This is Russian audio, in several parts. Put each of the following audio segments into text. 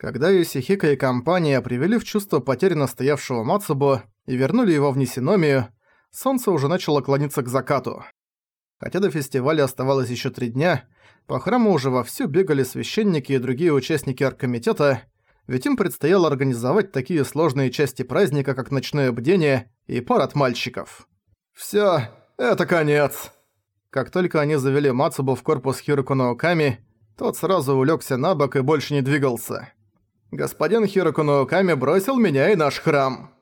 Когда Юсихика и компания привели в чувство потерянно стоявшего Мацубо и вернули его в Нисиномию, солнце уже начало клониться к закату. Хотя до фестиваля оставалось еще три дня, по храму уже вовсю бегали священники и другие участники оргкомитета, ведь им предстояло организовать такие сложные части праздника, как ночное бдение и парад мальчиков. «Всё, это конец!» Как только они завели Мацубу в корпус Хироку Наоками, тот сразу улегся на бок и больше не двигался. «Господин Хироку Наоками бросил меня и наш храм!»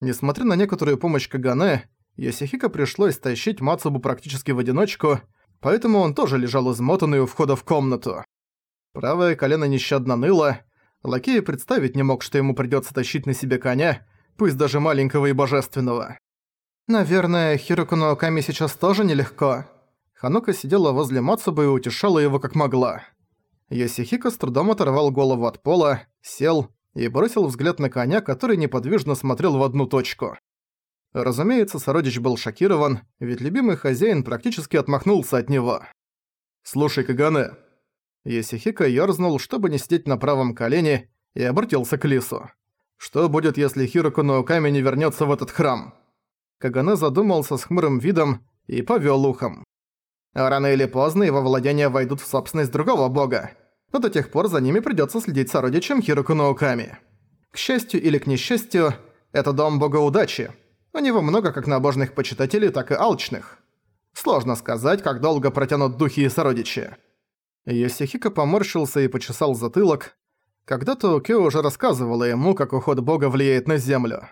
Несмотря на некоторую помощь Кагане, Йосихико пришлось тащить Мацубу практически в одиночку, поэтому он тоже лежал измотанный у входа в комнату. Правое колено нещадно ныло, Лакей представить не мог, что ему придётся тащить на себе коня, пусть даже маленького и божественного. «Наверное, Хироку Наоками сейчас тоже нелегко». Ханука сидела возле Мацубы и утешала его как могла. Йосихико с трудом оторвал голову от пола, сел и бросил взгляд на коня, который неподвижно смотрел в одну точку. Разумеется, сородич был шокирован, ведь любимый хозяин практически отмахнулся от него. «Слушай, Кагане». Есихика ёрзнул, чтобы не сидеть на правом колене, и обратился к Лису. «Что будет, если Хироку Науками не вернётся в этот храм?» Кагане задумался с хмурым видом и повёл ухом. «Рано или поздно его владения войдут в собственность другого бога, но до тех пор за ними придётся следить сородичам Хироку Науками. К счастью или к несчастью, это дом бога удачи, у него много как набожных почитателей, так и алчных. Сложно сказать, как долго протянут духи и сородичи. Йосихико поморщился и почесал затылок. Когда-то Укё уже рассказывала ему, как уход бога влияет на землю.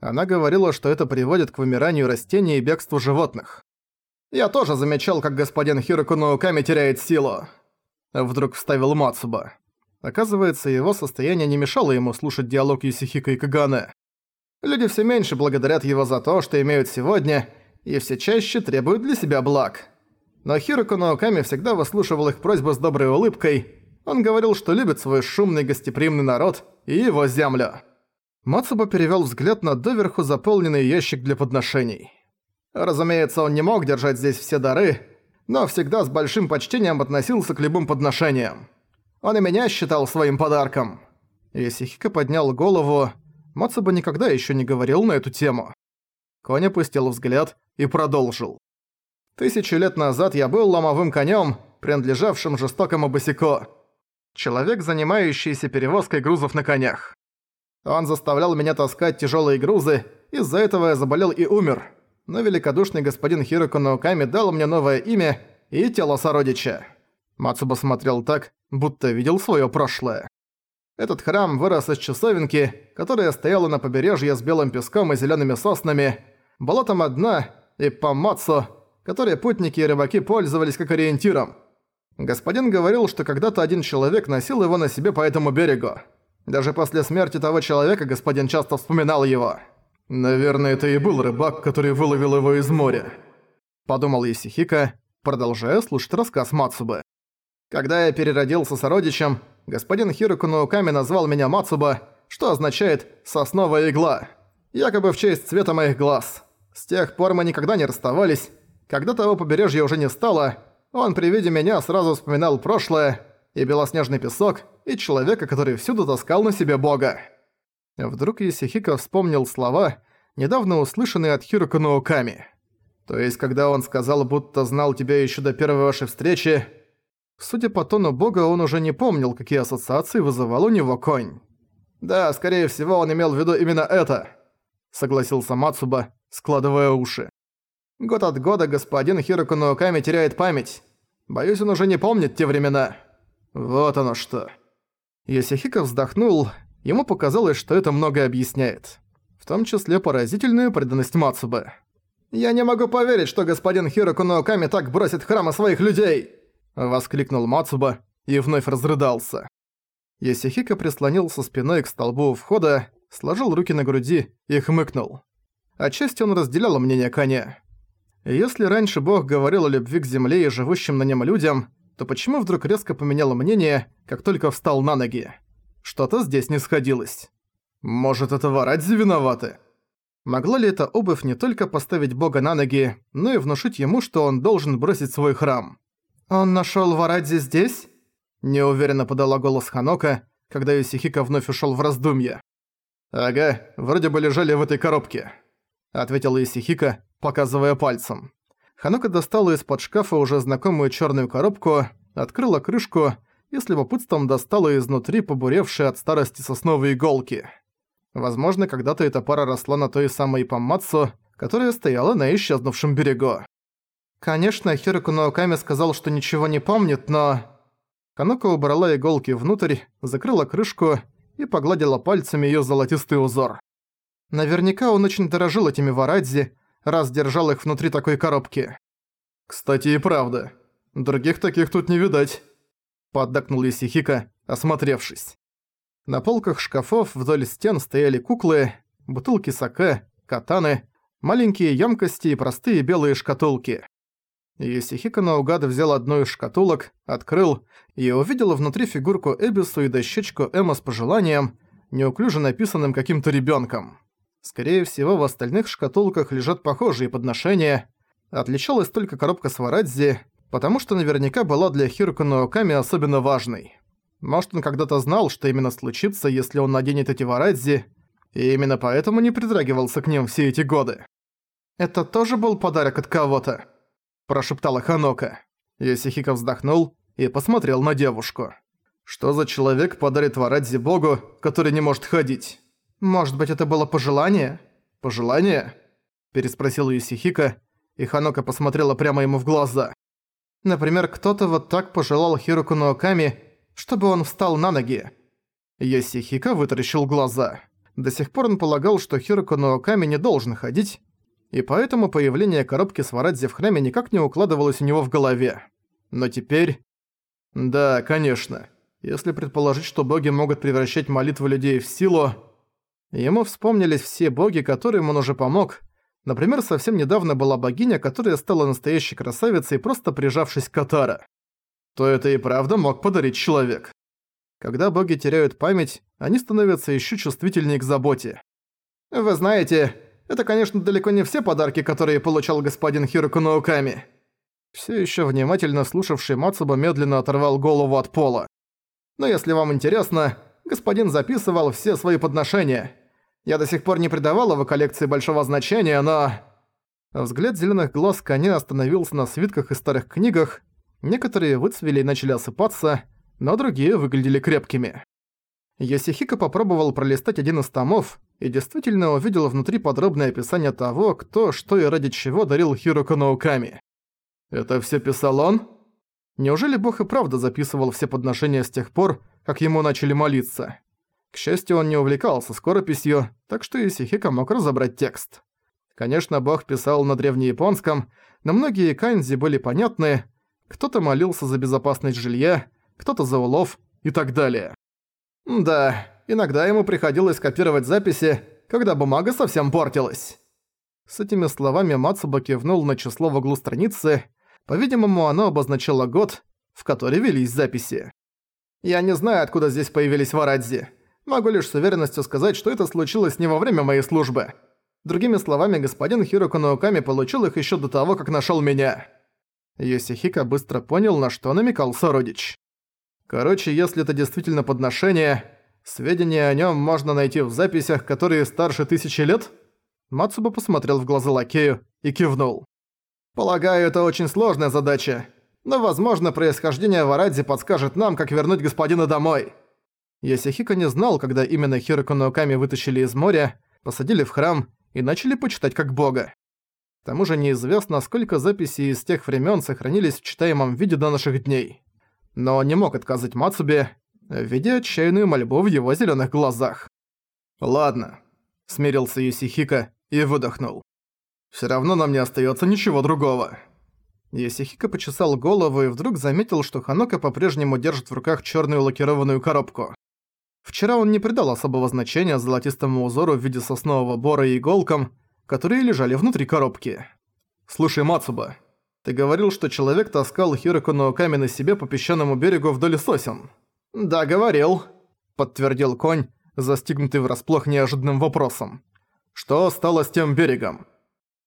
Она говорила, что это приводит к вымиранию растений и бегству животных. «Я тоже замечал, как господин Хироку Науками теряет силу», — вдруг вставил Мацуба. Оказывается, его состояние не мешало ему слушать диалог Юсихико и Кагане. Люди все меньше благодарят его за то, что имеют сегодня, и все чаще требуют для себя благ. Но Хироко Наоками всегда выслушивал их просьбы с доброй улыбкой. Он говорил, что любит свой шумный гостеприимный народ и его землю. Мацуба перевёл взгляд на доверху заполненный ящик для подношений. Разумеется, он не мог держать здесь все дары, но всегда с большим почтением относился к любым подношениям. Он и меня считал своим подарком. Исихика поднял голову, Мацуба никогда еще не говорил на эту тему. Конь опустил взгляд и продолжил. «Тысячу лет назад я был ломовым конем, принадлежавшим жестокому босико. Человек, занимающийся перевозкой грузов на конях. Он заставлял меня таскать тяжелые грузы, из-за этого я заболел и умер. Но великодушный господин Хироко Науками дал мне новое имя и тело сородича». Мацуба смотрел так, будто видел свое прошлое. Этот храм вырос из часовенки, которая стояла на побережье с белым песком и зелеными соснами, болотом одна и помацу, которые путники и рыбаки пользовались как ориентиром. Господин говорил, что когда-то один человек носил его на себе по этому берегу. Даже после смерти того человека господин часто вспоминал его. «Наверное, это и был рыбак, который выловил его из моря», – подумал Исихика, продолжая слушать рассказ Мацубы. «Когда я переродился сородичем, господин Хироку Науками назвал меня Мацуба, что означает «сосновая игла», якобы в честь цвета моих глаз. С тех пор мы никогда не расставались. Когда того побережья уже не стало, он при виде меня сразу вспоминал прошлое, и белоснежный песок, и человека, который всюду таскал на себе бога. Вдруг Исихико вспомнил слова, недавно услышанные от Хироку Науками. То есть, когда он сказал, будто знал тебя еще до первой вашей встречи, Судя по тону бога, он уже не помнил, какие ассоциации вызывал у него конь. «Да, скорее всего, он имел в виду именно это», — согласился Мацуба, складывая уши. «Год от года господин Хироку Науками теряет память. Боюсь, он уже не помнит те времена. Вот оно что». Йосихико вздохнул, ему показалось, что это многое объясняет. В том числе поразительную преданность Мацубе. «Я не могу поверить, что господин Хироку Науками так бросит храма своих людей!» Воскликнул Мацуба и вновь разрыдался. Есихика прислонился спиной к столбу входа, сложил руки на груди и хмыкнул. Отчасти он разделял мнение коня. Если раньше бог говорил о любви к земле и живущим на нем людям, то почему вдруг резко поменял мнение, как только встал на ноги? Что-то здесь не сходилось. Может, это Варадзи виноваты? Могла ли эта обувь не только поставить бога на ноги, но и внушить ему, что он должен бросить свой храм? «Он нашёл Варадзи здесь?» Неуверенно подала голос Ханока, когда Исихика вновь ушёл в раздумье. «Ага, вроде бы лежали в этой коробке», — ответила Исихика, показывая пальцем. Ханока достала из-под шкафа уже знакомую чёрную коробку, открыла крышку и с любопытством достала изнутри побуревшие от старости сосновые иголки. Возможно, когда-то эта пара росла на той самой Паммацу, которая стояла на исчезнувшем берегу. Конечно, Хироку Наоками сказал, что ничего не помнит, но... Ханока убрала иголки внутрь, закрыла крышку и погладила пальцами её золотистый узор. Наверняка он очень дорожил этими варадзи, раз держал их внутри такой коробки. «Кстати, и правда. Других таких тут не видать», — поддакнул Исихика, осмотревшись. На полках шкафов вдоль стен стояли куклы, бутылки саке, катаны, маленькие емкости и простые белые шкатулки. Исихика наугад взял одну из шкатулок, открыл и увидел внутри фигурку Эбису и дощечку Эмма с пожеланием, неуклюже написанным каким-то ребенком. Скорее всего, в остальных шкатулках лежат похожие подношения. Отличалась только коробка с Варадзи, потому что наверняка была для Хирука Наоками особенно важной. Может, он когда-то знал, что именно случится, если он наденет эти Варадзи, и именно поэтому не притрагивался к ним все эти годы. «Это тоже был подарок от кого-то?» – прошептала Ханока. Йосихико вздохнул и посмотрел на девушку. «Что за человек подарит Варадзи богу, который не может ходить?» «Может быть, это было пожелание?» «Пожелание?» – переспросил Юсихика, и Ханока посмотрела прямо ему в глаза. «Например, кто-то вот так пожелал Хироку Нооками, чтобы он встал на ноги». Юсихика вытаращил глаза. До сих пор он полагал, что Хироку Нооками не должен ходить, и поэтому появление коробки с Варадзи в храме никак не укладывалось у него в голове. Но теперь... Да, конечно. Если предположить, что боги могут превращать молитвы людей в силу, Ему вспомнились все боги, которым он уже помог. Например, совсем недавно была богиня, которая стала настоящей красавицей, просто прижавшись к Катара. То это и правда мог подарить человек. Когда боги теряют память, они становятся еще чувствительнее к заботе. Вы знаете, это, конечно, далеко не все подарки, которые получал господин Хироку Науками. Все еще внимательно слушавший Мацуба медленно оторвал голову от пола. Но если вам интересно, господин записывал все свои подношения. Я до сих пор не придавал его коллекции большого значения, но...» Взгляд зеленых глаз коня остановился на свитках и старых книгах. Некоторые выцвели и начали осыпаться, но другие выглядели крепкими. Йосихико попробовал пролистать один из томов и действительно увидел внутри подробное описание того, кто, что и ради чего дарил Хироко науками. «Это все писал он?» Неужели бог и правда записывал все подношения с тех пор, как ему начали молиться? К счастью, он не увлекался скорописью, так что Исихика мог разобрать текст. Конечно, бог писал на древнеяпонском, но многие канзи были понятны, кто-то молился за безопасность жилья, кто-то за улов и так далее. Да, иногда ему приходилось копировать записи, когда бумага совсем портилась. С этими словами Мацуба кивнул на число в углу страницы, по-видимому, оно обозначало год, в который велись записи. «Я не знаю, откуда здесь появились варадзи. Могу лишь с уверенностью сказать, что это случилось не во время моей службы. Другими словами, господин Хироко Науками получил их еще до того, как нашел меня. Йосихика быстро понял, на что намекал сородич. Короче, если это действительно подношение, сведения о нем можно найти в записях, которые старше тысячи лет? Мацуба посмотрел в глаза лакею и кивнул. Полагаю, это очень сложная задача. Но, возможно, происхождение Варадзи подскажет нам, как вернуть господина домой. Ясихико не знал, когда именно Хироко Науками вытащили из моря, посадили в храм и начали почитать как бога. К тому же неизвестно, сколько записей из тех времен сохранились в читаемом виде до наших дней. Но не мог отказать Мацубе, видя отчаянную мольбу в его зеленых глазах. «Ладно», — смирился Юсихика и выдохнул. Все равно нам не остается ничего другого». Юсихика почесал голову и вдруг заметил, что Ханока по-прежнему держит в руках черную лакированную коробку. Вчера он не придал особого значения золотистому узору в виде соснового бора и иголкам, которые лежали внутри коробки. «Слушай, Мацуба, ты говорил, что человек таскал Хироку Наоками на себе по песчаному берегу вдоль сосен?» «Да, говорил», — подтвердил конь, застигнутый врасплох неожиданным вопросом. «Что стало с тем берегом?»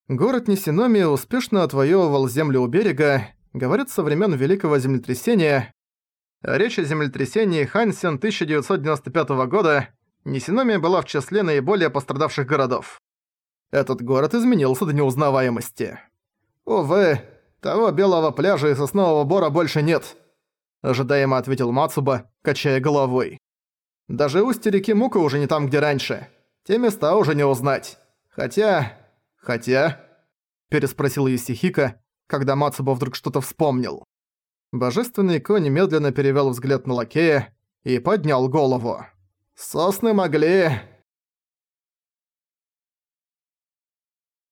Город Нисиноми успешно отвоевывал землю у берега, говорят, со времен Великого землетрясения, Речь о землетрясении Хансен 1995 года Нисиномия была в числе наиболее пострадавших городов. Этот город изменился до неузнаваемости. Увы, того белого пляжа и соснового бора больше нет ожидаемо ответил Мацуба, качая головой. Даже устье реки Мука уже не там, где раньше. Те места уже не узнать. Хотя... Хотя... Переспросил Юсихика, когда Мацуба вдруг что-то вспомнил. Божественный конь медленно перевёл взгляд на лакея и поднял голову. «Сосны могли...»